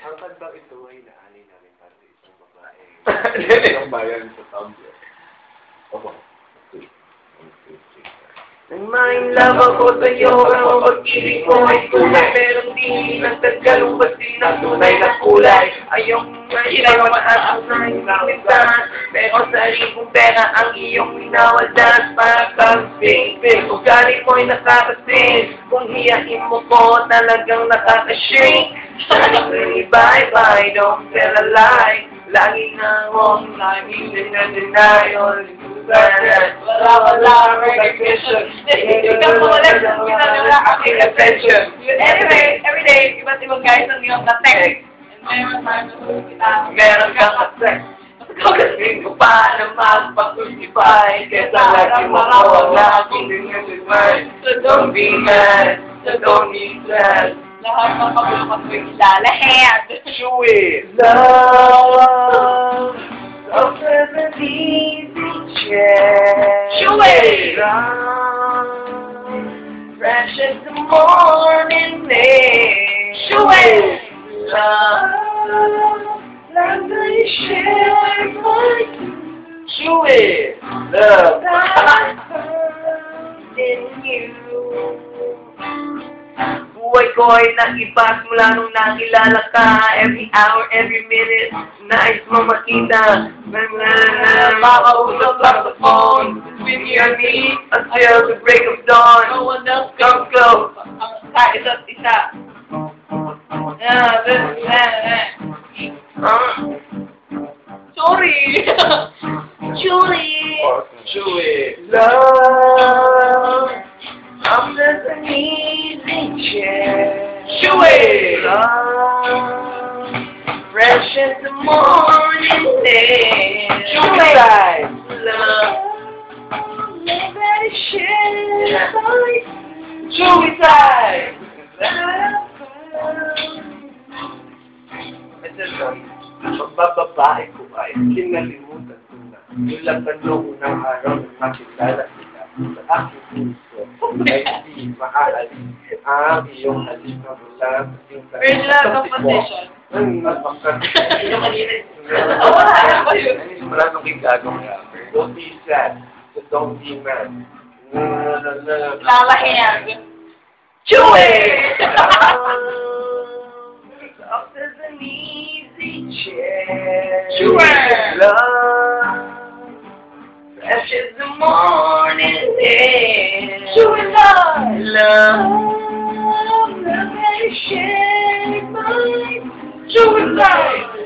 Ang kantang ito ay naani namin para sa isang babae. Ang bayan sa Tumblr. Opo. Nang main love ako sa'yo, ang pag-ibig mo ay tunay Pero di nagtagal ang basi ng tunay na kulay Ayong mahirap at tunay na minsan Pero sa ribong pera ang iyong minawaldas Para kang big-big Ugali mo'y nakakasin Kung hiyain mo ko talagang nakaka-shrink Really bye-bye, don't tell a lie Lagi na akong laging dinadenial wala, wala, recognition. Hindi ka mo wala sa pinanala aking attention. Anyway, every day, iba't ibang guys ang iyong na-text. Meron tayo na. Meron kang attract. Kagaling ko pa na magpag-justify Kesa lagi mo ko laging dinadenial So don't be mad, so don't be sad Lahat ng paglumat ko Love offers an easy chance Chewy! Fresh as the morning air Chewy! Love Like I share my Chui Love in you Buhay ko ay nag-iba mula nung nakilala ka Every hour, every minute, nais mo makita makausap lang sa phone Between you and me, until the break of dawn No one else Come close ang sa isa't isa. Yeah, this, yeah, yeah. Sorry! Julie! Chui Love Love Fresh as the morning Chewy! Love Never share Chewy time! Ito lang, pagbababae ko ay kinalimutan ko na. Ilang tanong unang araw nang makilala kita sa aking puso may hindi maaalin ang iyong halika mula sa Wait lang, competition. Ang magkakasin. Wala nung gagawin ka. Don't be sad. Don't be mad. Lalahing. Chew it! Soft an easy chair. Chew! Love. Fresh as the morning air. Chui love! Love. Love my Chui love! found in you.